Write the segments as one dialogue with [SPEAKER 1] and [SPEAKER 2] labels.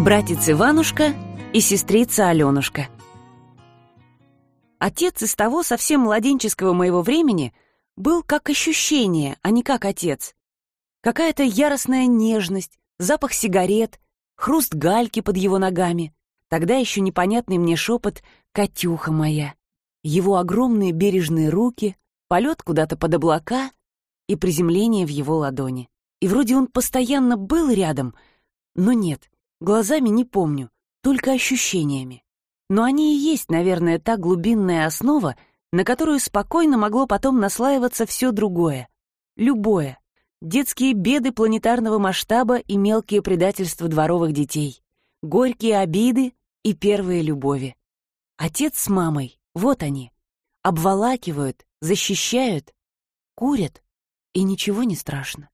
[SPEAKER 1] Братец Иванушка и сестрица Аленушка. Отец из того совсем младенческого моего времени был как ощущение, а не как отец. Какая-то яростная нежность, запах сигарет, хруст гальки под его ногами, тогда еще непонятный мне шепот «Катюха моя», его огромные бережные руки, полет куда-то под облака и приземление в его ладони. И вроде он постоянно был рядом, но нет, Глазами не помню, только ощущениями. Но они и есть, наверное, та глубинная основа, на которую спокойно могло потом наслаиваться все другое. Любое. Детские беды планетарного масштаба и мелкие предательства дворовых детей. Горькие обиды и первые любови. Отец с мамой, вот они. Обволакивают, защищают, курят, и ничего не страшно.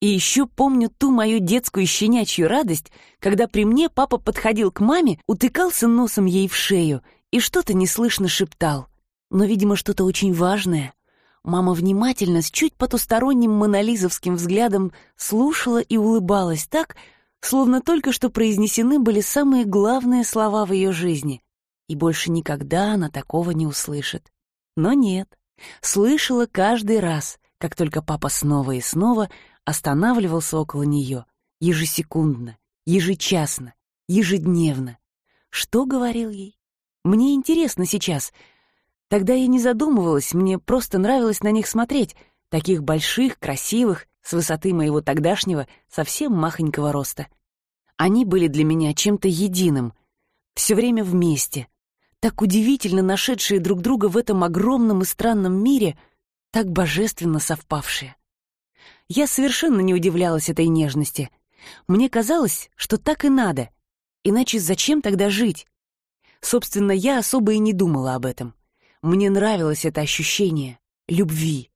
[SPEAKER 1] И еще помню ту мою детскую щенячью радость, когда при мне папа подходил к маме, утыкался носом ей в шею и что-то неслышно шептал. Но, видимо, что-то очень важное. Мама внимательно, с чуть потусторонним монолизовским взглядом слушала и улыбалась так, словно только что произнесены были самые главные слова в ее жизни. И больше никогда она такого не услышит. Но нет, слышала каждый раз, как только папа снова и снова останавливался около нее ежесекундно, ежечасно, ежедневно. Что говорил ей? Мне интересно сейчас. Тогда я не задумывалась, мне просто нравилось на них смотреть, таких больших, красивых, с высоты моего тогдашнего, совсем махонького роста. Они были для меня чем-то единым, все время вместе, так удивительно нашедшие друг друга в этом огромном и странном мире, так божественно совпавшие. Я совершенно не удивлялась этой нежности. Мне казалось, что так и надо. Иначе зачем тогда жить? Собственно, я особо и не думала об этом. Мне нравилось это ощущение любви.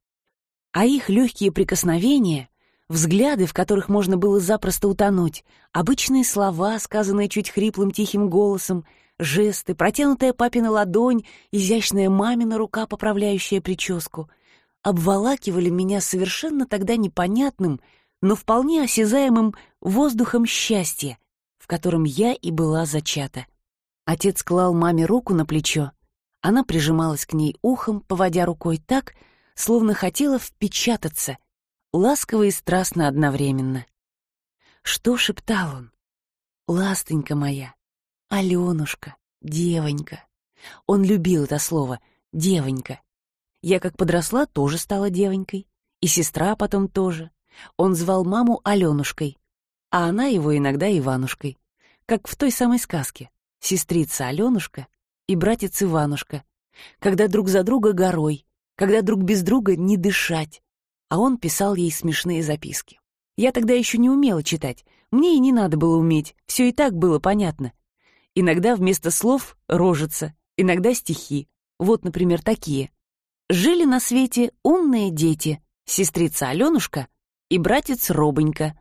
[SPEAKER 1] А их легкие прикосновения, взгляды, в которых можно было запросто утонуть, обычные слова, сказанные чуть хриплым тихим голосом, жесты, протянутая папина ладонь, изящная мамина рука, поправляющая прическу — обволакивали меня совершенно тогда непонятным, но вполне осязаемым воздухом счастья, в котором я и была зачата. Отец клал маме руку на плечо, она прижималась к ней ухом, поводя рукой так, словно хотела впечататься, ласково и страстно одновременно. Что шептал он? «Ластонька моя, Алёнушка, девонька». Он любил это слово «девонька». Я как подросла, тоже стала девонькой. И сестра потом тоже. Он звал маму Аленушкой, а она его иногда Иванушкой. Как в той самой сказке. Сестрица Аленушка и братец Иванушка. Когда друг за друга горой, когда друг без друга не дышать. А он писал ей смешные записки. Я тогда еще не умела читать. Мне и не надо было уметь. Все и так было понятно. Иногда вместо слов — рожица, иногда стихи. Вот, например, такие. Жили на свете умные дети, сестрица Аленушка и братец Робонька.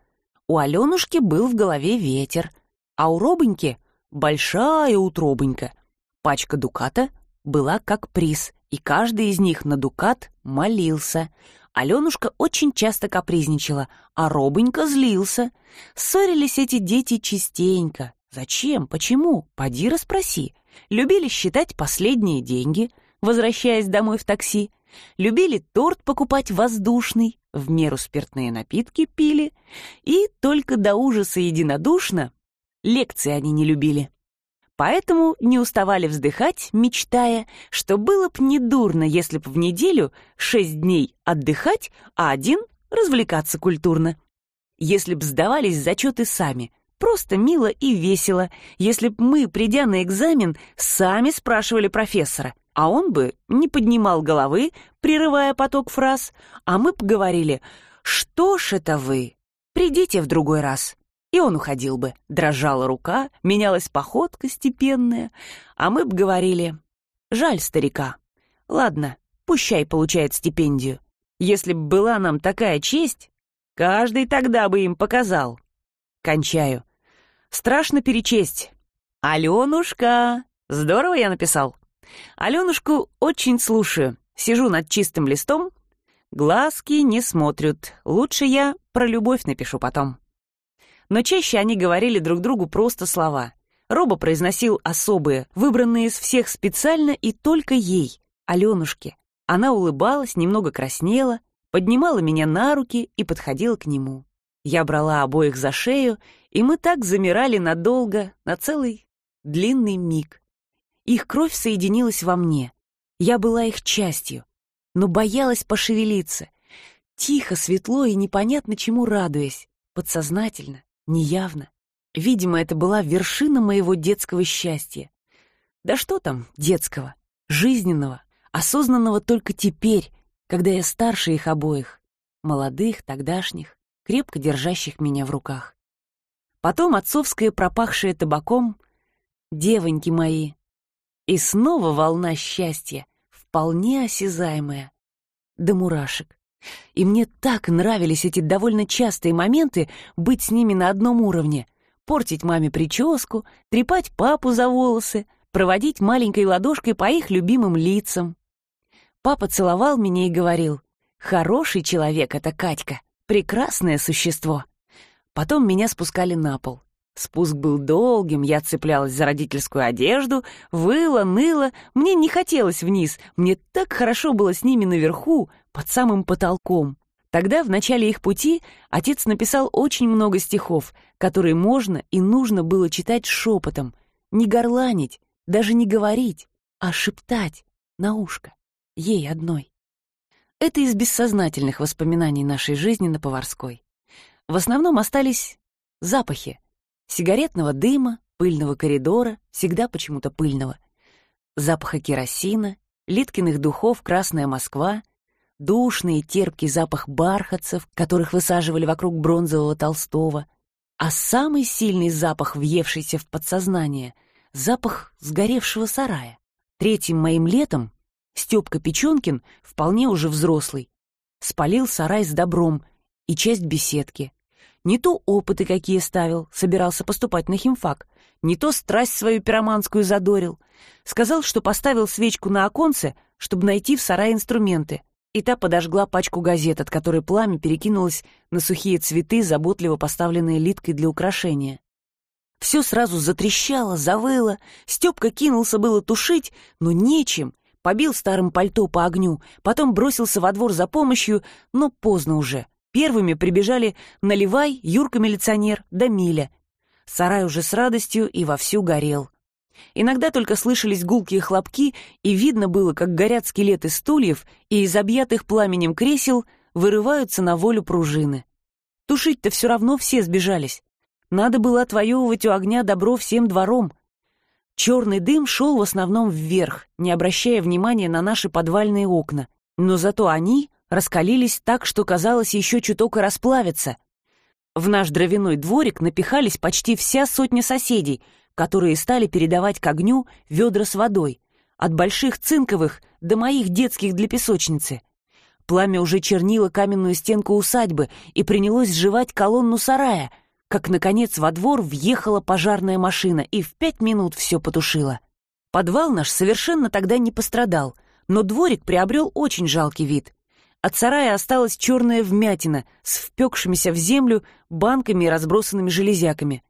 [SPEAKER 1] У Аленушки был в голове ветер, а у Робоньки — большая утробонька. Пачка дуката была как приз, и каждый из них на дукат молился. Аленушка очень часто капризничала, а Робонька злился. Ссорились эти дети частенько. Зачем? Почему? Поди расспроси. Любили считать последние деньги — возвращаясь домой в такси, любили торт покупать воздушный, в меру спиртные напитки пили и только до ужаса единодушно лекции они не любили. Поэтому не уставали вздыхать, мечтая, что было б недурно, если б в неделю шесть дней отдыхать, а один развлекаться культурно. Если б сдавались зачеты сами, просто мило и весело, если б мы, придя на экзамен, сами спрашивали профессора, а он бы не поднимал головы, прерывая поток фраз, а мы бы говорили «Что ж это вы? Придите в другой раз». И он уходил бы. Дрожала рука, менялась походка степенная, а мы бы говорили «Жаль старика. Ладно, пущай получает стипендию. Если б была нам такая честь, каждый тогда бы им показал». Кончаю. Страшно перечесть. «Аленушка! Здорово я написал!» Аленушку очень слушаю. Сижу над чистым листом. Глазки не смотрят. Лучше я про любовь напишу потом. но чаще они говорили друг другу просто слова. Роба произносил особые, выбранные из всех специально и только ей, Аленушке. Она улыбалась, немного краснела, поднимала меня на руки и подходила к нему. Я брала обоих за шею, и мы так замирали надолго, на целый длинный миг. Их кровь соединилась во мне. Я была их частью, но боялась пошевелиться. Тихо, светло и непонятно чему радуясь, подсознательно, неявно. Видимо, это была вершина моего детского счастья. Да что там детского, жизненного, осознанного только теперь, когда я старше их обоих, молодых, тогдашних, крепко держащих меня в руках. Потом отцовское пропахшее табаком «Девоньки мои!» И снова волна счастья, вполне осязаемая, до мурашек. И мне так нравились эти довольно частые моменты быть с ними на одном уровне, портить маме прическу, трепать папу за волосы, проводить маленькой ладошкой по их любимым лицам. Папа целовал меня и говорил, «Хороший человек это Катька, прекрасное существо». Потом меня спускали на пол. Спуск был долгим, я цеплялась за родительскую одежду, выла, ныла, мне не хотелось вниз, мне так хорошо было с ними наверху, под самым потолком. Тогда, в начале их пути, отец написал очень много стихов, которые можно и нужно было читать шепотом, не горланить, даже не говорить, а шептать на ушко, ей одной. Это из бессознательных воспоминаний нашей жизни на Поварской. В основном остались запахи. Сигаретного дыма, пыльного коридора, всегда почему-то пыльного. Запаха керосина, Литкиных духов «Красная Москва», душный и терпкий запах бархатцев, которых высаживали вокруг бронзового Толстого, а самый сильный запах, въевшийся в подсознание — запах сгоревшего сарая. Третьим моим летом Степка Печенкин, вполне уже взрослый, спалил сарай с добром и часть беседки. Не то опыты какие ставил, собирался поступать на химфак, не то страсть свою пироманскую задорил. Сказал, что поставил свечку на оконце, чтобы найти в сарае инструменты — и та подожгла пачку газет, от которой пламя перекинулось на сухие цветы, заботливо поставленные литкой для украшения. Все сразу затрещало, завыло, Степка кинулся было тушить, но нечем, побил старым пальто по огню, потом бросился во двор за помощью, но поздно уже. Первыми прибежали Наливай, Юрка-милиционер да Миля. Сарай уже с радостью и вовсю горел. Иногда только слышались гулкие хлопки, и видно было, как горят скелеты стульев, и из объятых пламенем кресел вырываются на волю пружины. Тушить-то все равно все сбежались. Надо было отвоевывать у огня добро всем двором. Черный дым шел в основном вверх, не обращая внимания на наши подвальные окна. Но зато они раскалились так, что казалось еще чуток и расплавятся. В наш дровяной дворик напихались почти вся сотня соседей — которые стали передавать к огню ведра с водой, от больших цинковых до моих детских для песочницы. Пламя уже чернило каменную стенку усадьбы и принялось сживать колонну сарая, как, наконец, во двор въехала пожарная машина и в пять минут все потушила. Подвал наш совершенно тогда не пострадал, но дворик приобрел очень жалкий вид. От сарая осталась черная вмятина с впекшимися в землю банками и разбросанными железяками.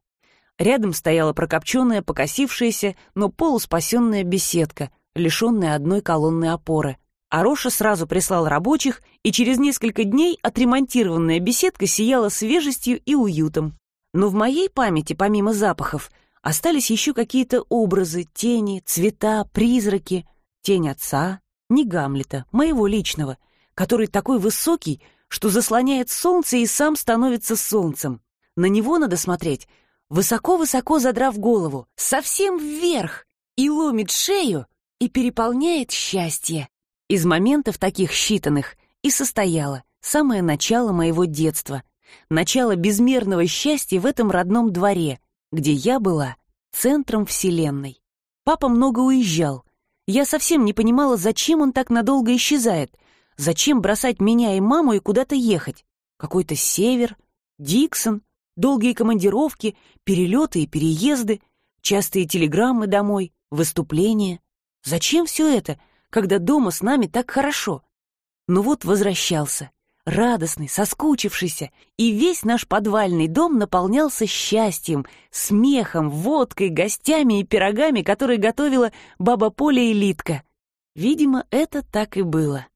[SPEAKER 1] Рядом стояла прокопченная, покосившаяся, но полуспасенная беседка, лишенная одной колонны опоры. Ароша сразу прислал рабочих, и через несколько дней отремонтированная беседка сияла свежестью и уютом. Но в моей памяти, помимо запахов, остались еще какие-то образы, тени, цвета, призраки. Тень отца, не Гамлета, моего личного, который такой высокий, что заслоняет солнце и сам становится солнцем. На него надо смотреть — высоко-высоко задрав голову, совсем вверх, и ломит шею, и переполняет счастье. Из моментов таких считанных и состояло самое начало моего детства, начало безмерного счастья в этом родном дворе, где я была центром вселенной. Папа много уезжал. Я совсем не понимала, зачем он так надолго исчезает, зачем бросать меня и маму и куда-то ехать. Какой-то север, Диксон — Долгие командировки, перелеты и переезды, частые телеграммы домой, выступления. Зачем все это, когда дома с нами так хорошо? Ну вот возвращался. радостный, соскучившийся, и весь наш подвальный дом наполнялся счастьем, смехом, водкой, гостями и пирогами, которые готовила баба Поля и Литка. Видимо, это так и было.